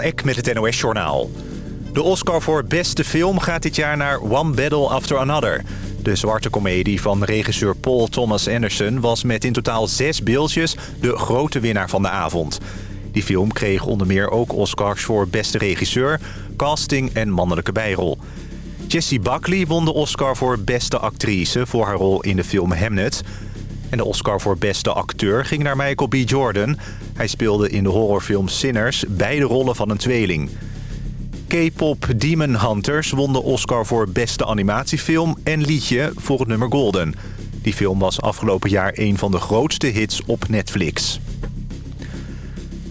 Eck met het NOS-journaal. De Oscar voor beste film gaat dit jaar naar One Battle After Another. De zwarte komedie van regisseur Paul Thomas Anderson... was met in totaal zes beeldjes de grote winnaar van de avond. Die film kreeg onder meer ook Oscars voor beste regisseur... casting en mannelijke bijrol. Jessie Buckley won de Oscar voor beste actrice... voor haar rol in de film Hamnet... En de Oscar voor beste acteur ging naar Michael B. Jordan. Hij speelde in de horrorfilm Sinners beide rollen van een tweeling. K-pop Demon Hunters won de Oscar voor beste animatiefilm en liedje voor het nummer Golden. Die film was afgelopen jaar een van de grootste hits op Netflix.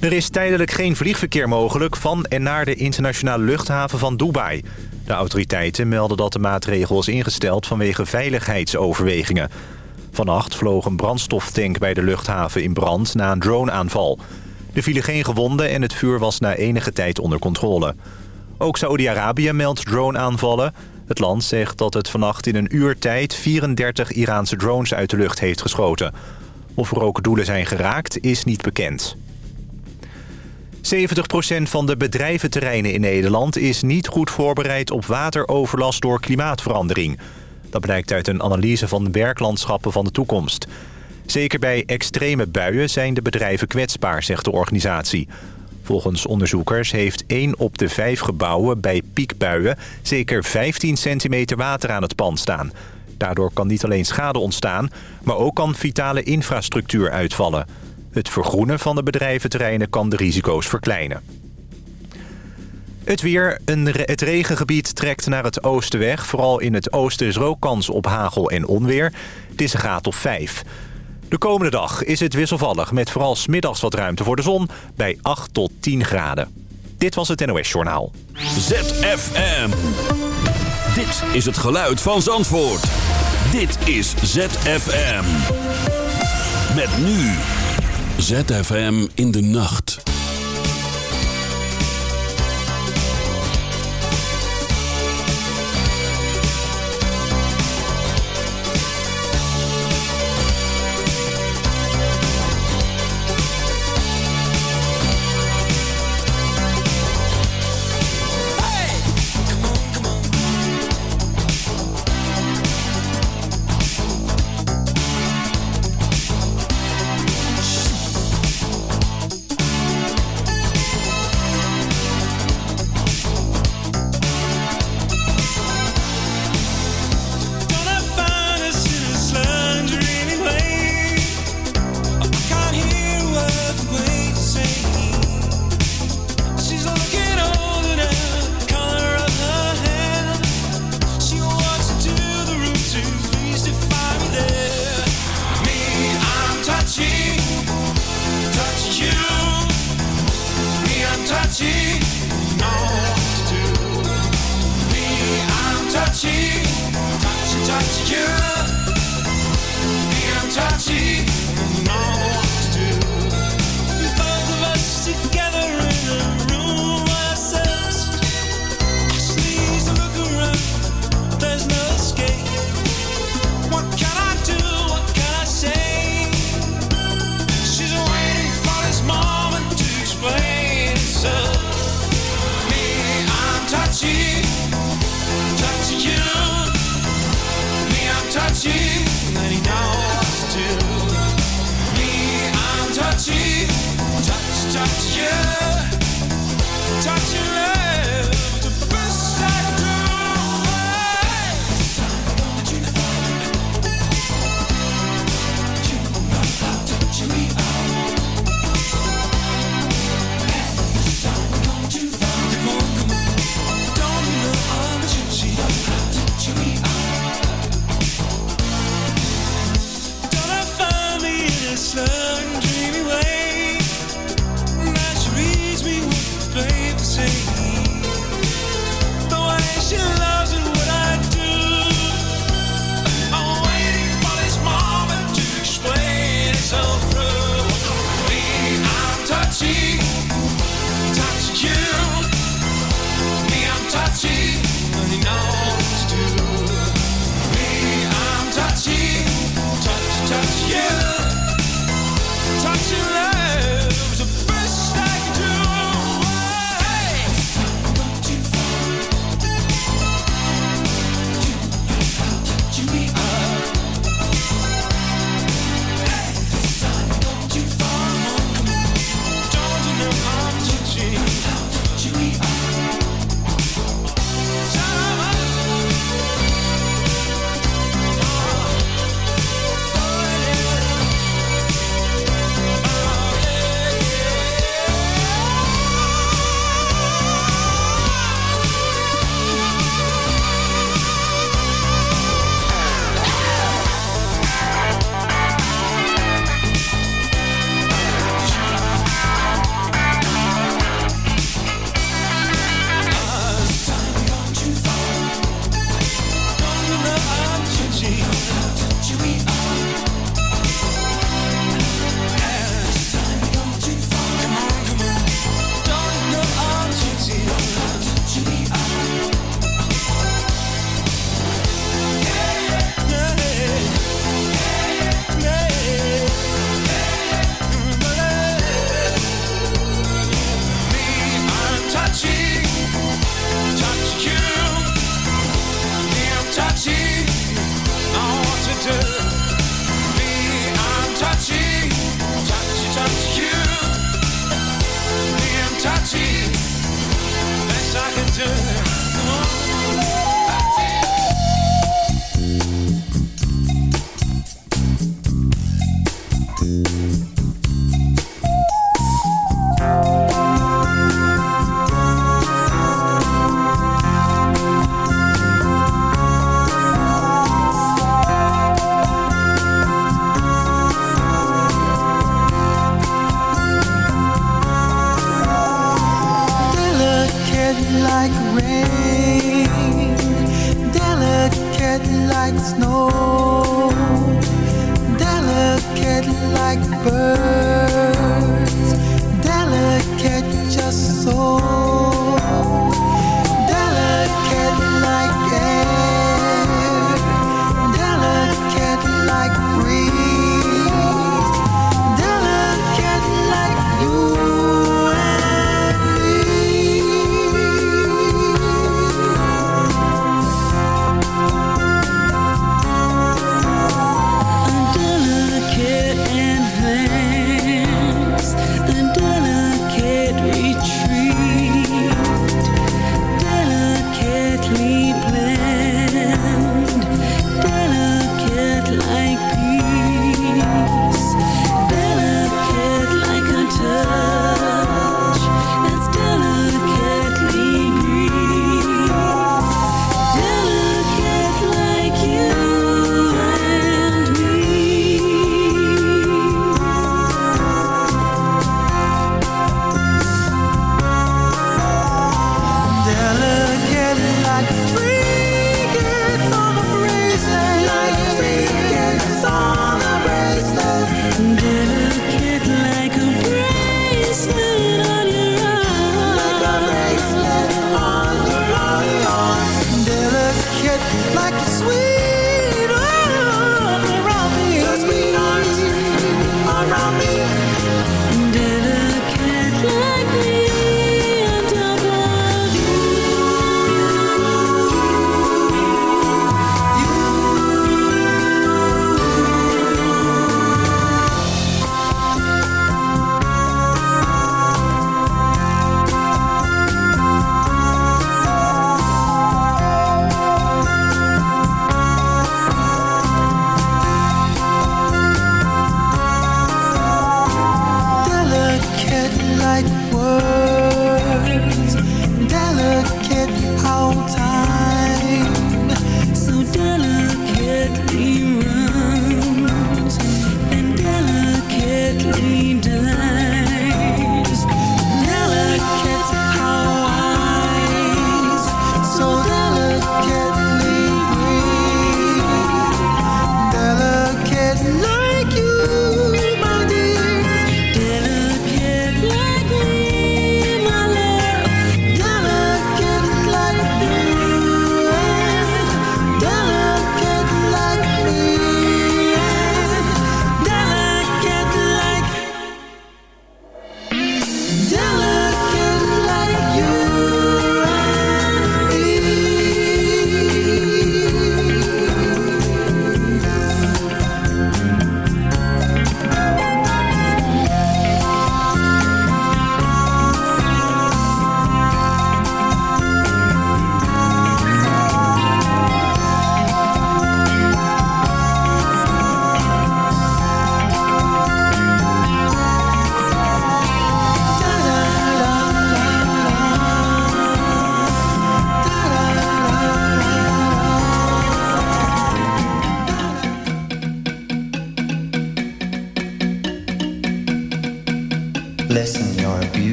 Er is tijdelijk geen vliegverkeer mogelijk van en naar de internationale luchthaven van Dubai. De autoriteiten melden dat de maatregel is ingesteld vanwege veiligheidsoverwegingen. Vannacht vloog een brandstoftank bij de luchthaven in brand na een droneaanval. Er vielen geen gewonden en het vuur was na enige tijd onder controle. Ook Saoedi-Arabië meldt droneaanvallen. Het land zegt dat het vannacht in een uur tijd 34 Iraanse drones uit de lucht heeft geschoten. Of er ook doelen zijn geraakt is niet bekend. 70% van de bedrijventerreinen in Nederland is niet goed voorbereid op wateroverlast door klimaatverandering. Dat blijkt uit een analyse van werklandschappen van de toekomst. Zeker bij extreme buien zijn de bedrijven kwetsbaar, zegt de organisatie. Volgens onderzoekers heeft 1 op de 5 gebouwen bij piekbuien... zeker 15 centimeter water aan het pand staan. Daardoor kan niet alleen schade ontstaan... maar ook kan vitale infrastructuur uitvallen. Het vergroenen van de bedrijventerreinen kan de risico's verkleinen. Het weer. Een, het regengebied trekt naar het oosten weg. Vooral in het oosten is er ook kans op hagel en onweer. Het is een graad of 5. De komende dag is het wisselvallig met vooral smiddags wat ruimte voor de zon bij 8 tot 10 graden. Dit was het NOS Journaal. ZFM. Dit is het geluid van Zandvoort. Dit is ZFM. Met nu. ZFM in de nacht.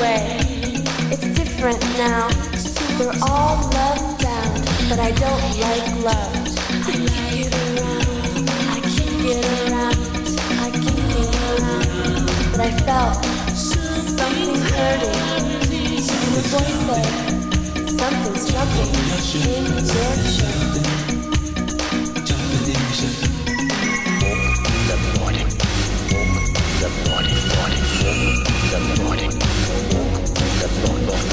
way. It's different now. We're all love bound, but I don't like love. I can't get around. I can't get around. I can't get around. But I felt something hurting. And the boy said, something's jumping in your shirt. Jumping in the shirt. Walk the morning. Walk the morning. Walk the morning. Body.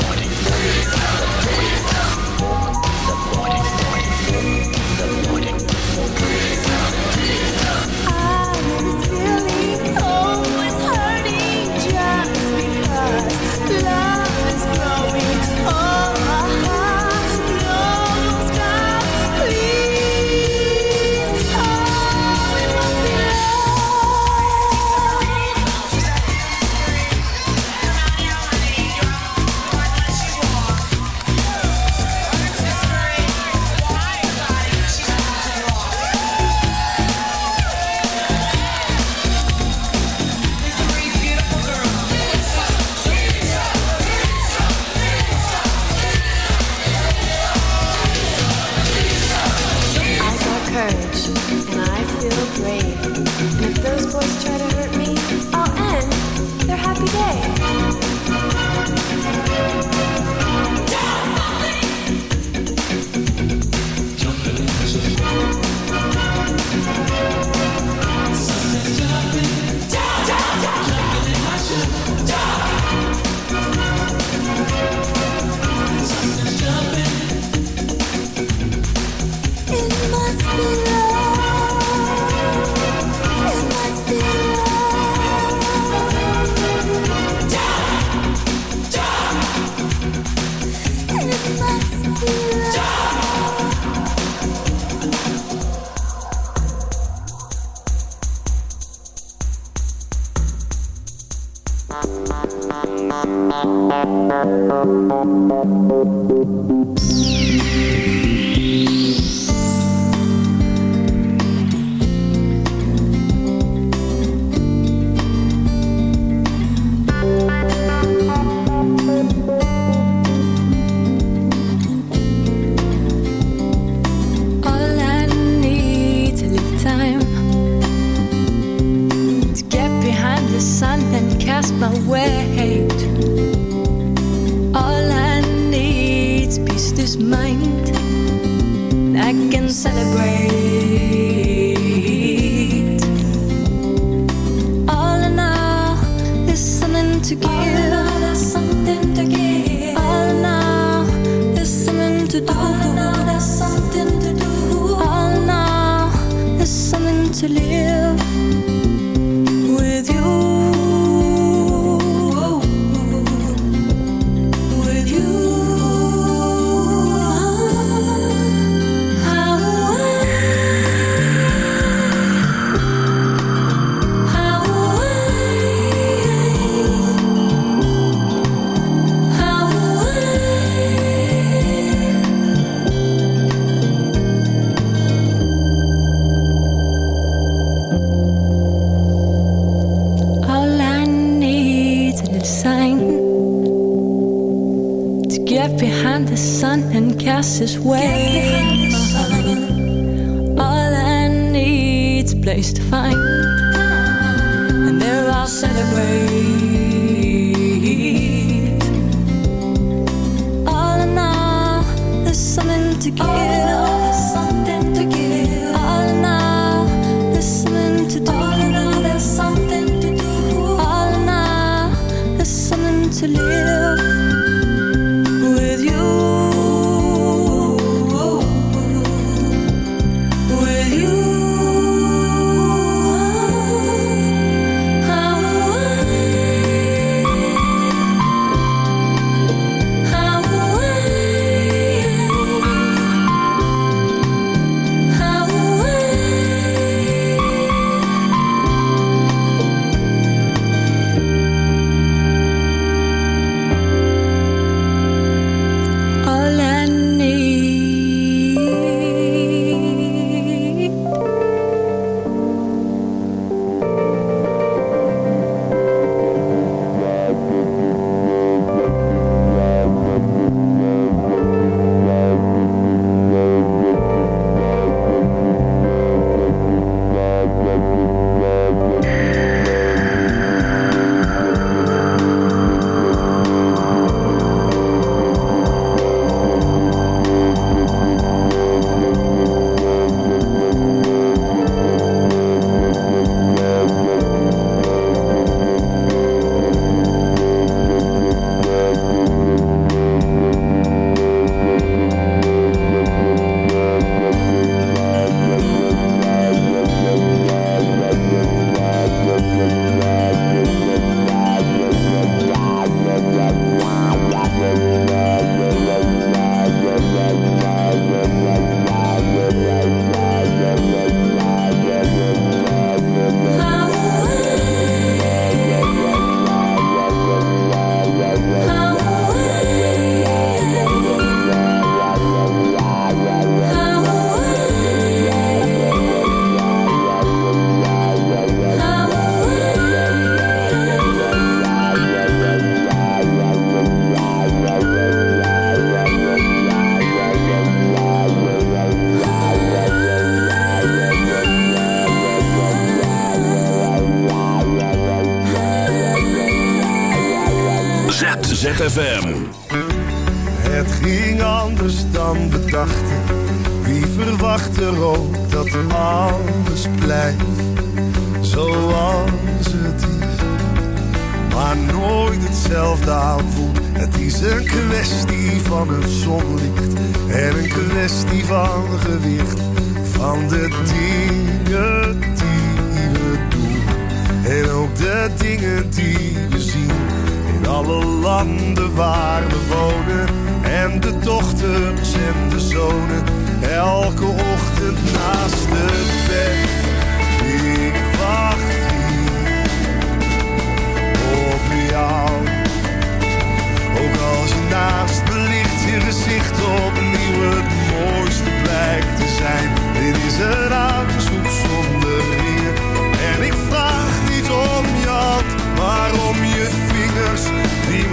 Get behind the sun and cast his way. All I need's place to find, and there I'll celebrate. All in all, there's something to give.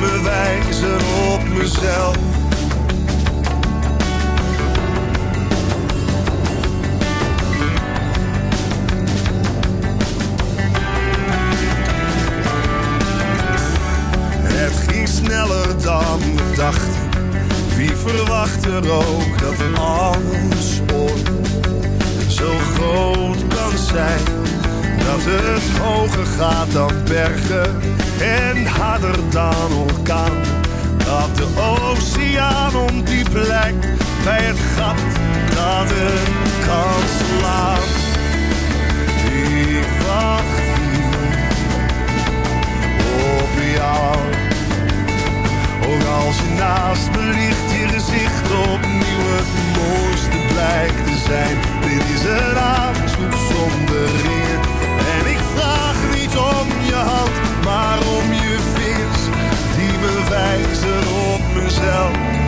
Die me wijzen op mezelf. Het ging sneller dan we dachten. Wie verwacht er ook dat alles ooit zo groot kan zijn? Dat het hoger gaat dan bergen en harder dan orkaan. Dat de oceaan om die plek bij het gat dat het kan slaan. Ik wacht hier op jou. Ook als je naast me ligt, je gezicht opnieuw het mooiste blijkt te zijn. Dit is een aanzoek zonder ringen. En ik vraag niet om je hand, waarom je vis, die bewijzen op mezelf.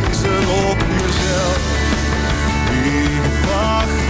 wijzen op jezelf. Ik wacht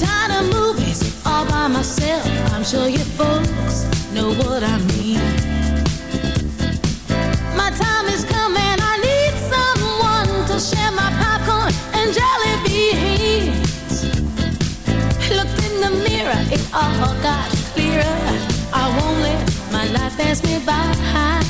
Tired of movies all by myself. I'm sure you folks know what I mean. My time is coming. I need someone to share my popcorn and jelly beans. Looked in the mirror, it all got clearer. I won't let my life pass me by.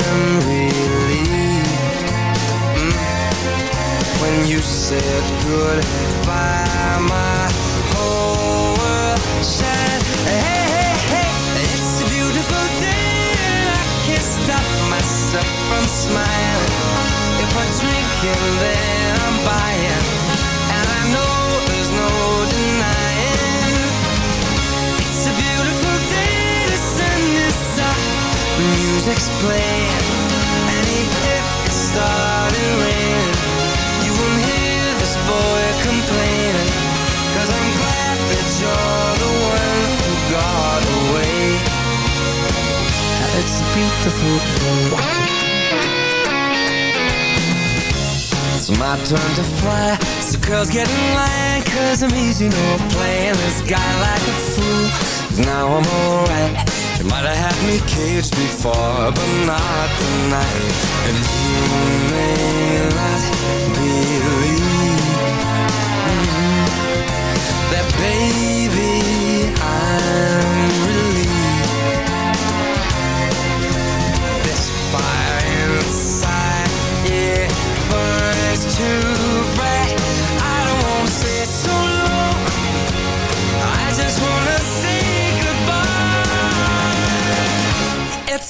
I'm relieved. Mm, when you said goodbye, my whole world It's my turn to fly. So girls get in line Cause I'm easy, no playing. This guy like a fool. Now I'm alright. You might have had me caged before But not tonight. And you may not believe That baby I'm relieved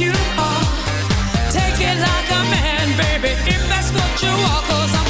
you are. Take it like a man, baby, if that's what you are, cause I'm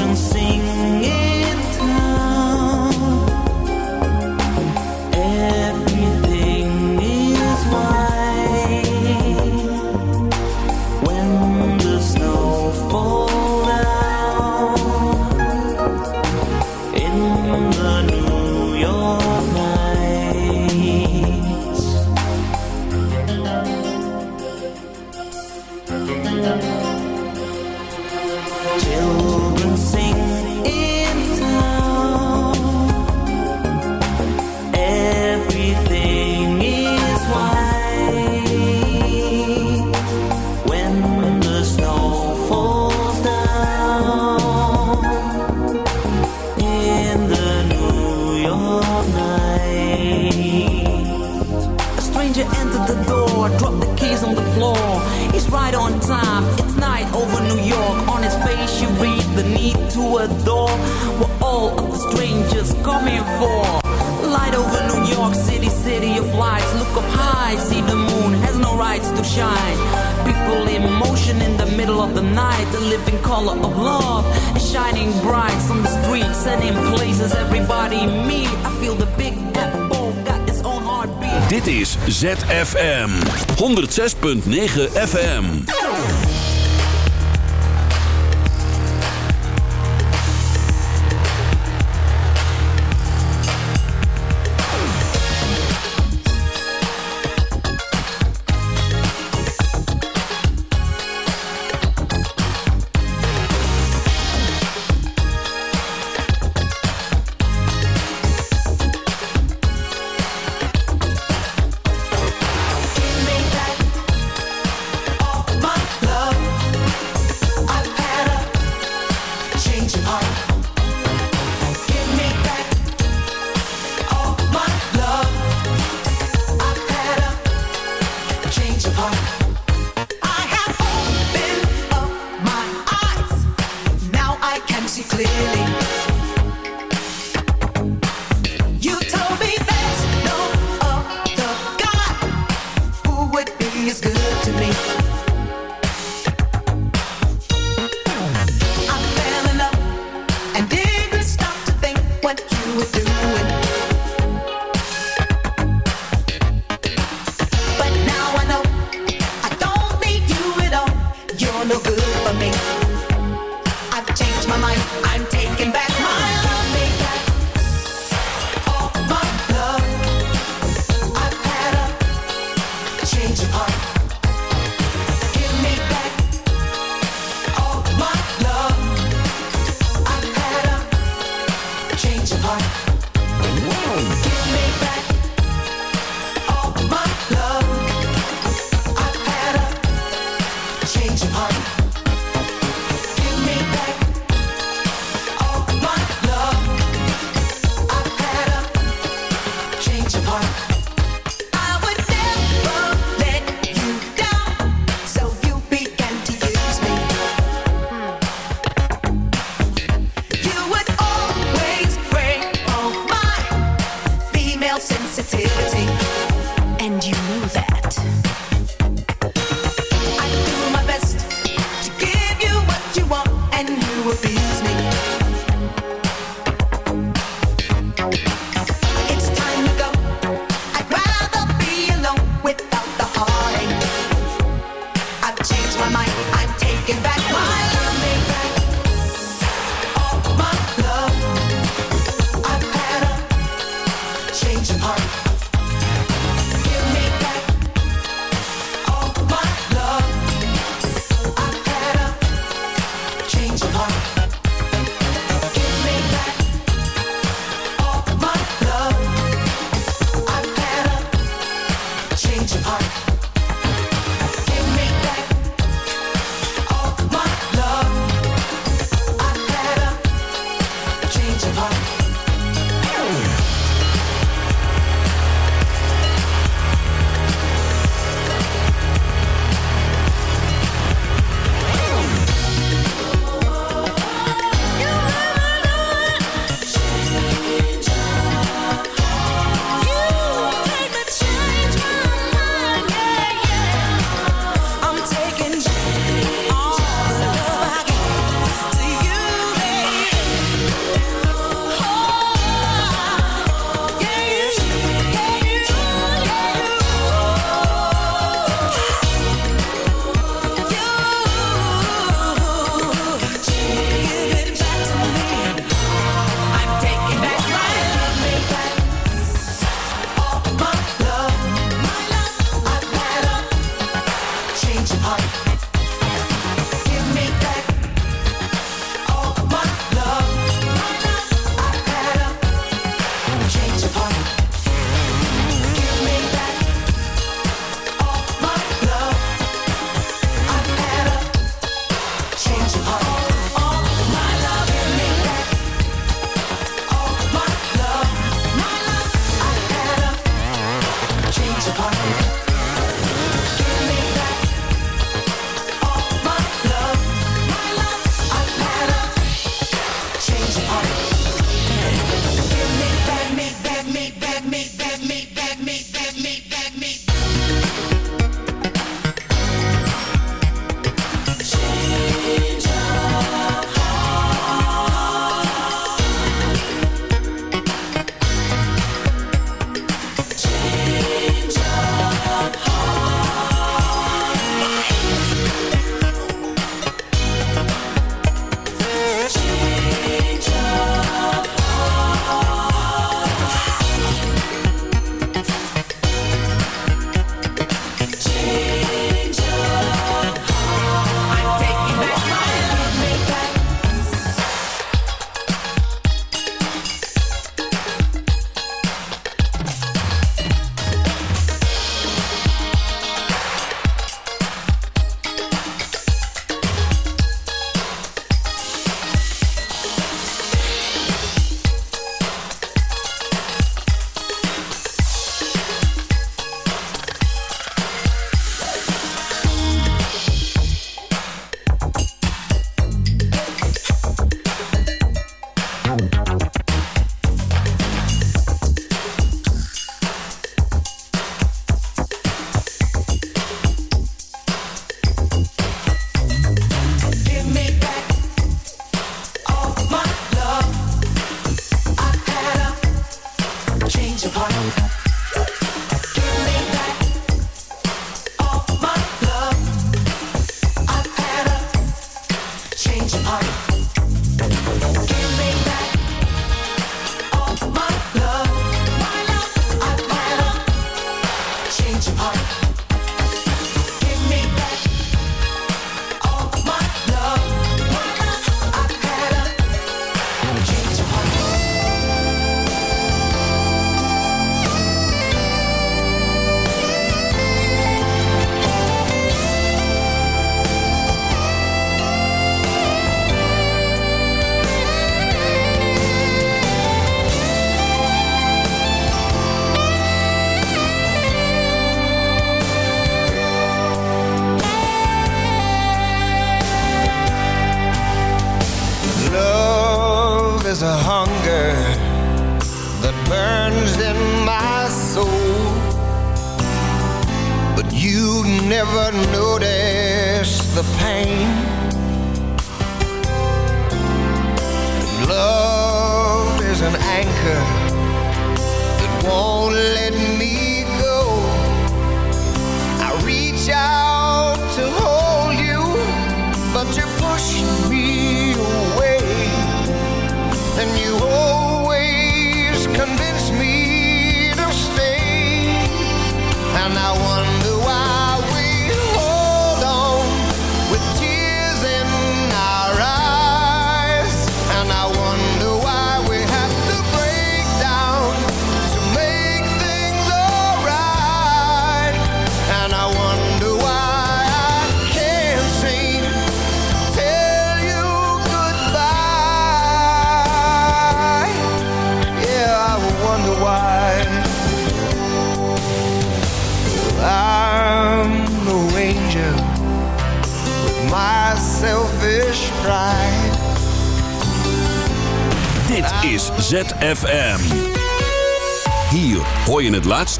the living color of love and shining bright on the streets and in places everybody meet. I feel the big apple got its own heartbeat. Dit is ZFM 106.9 FM.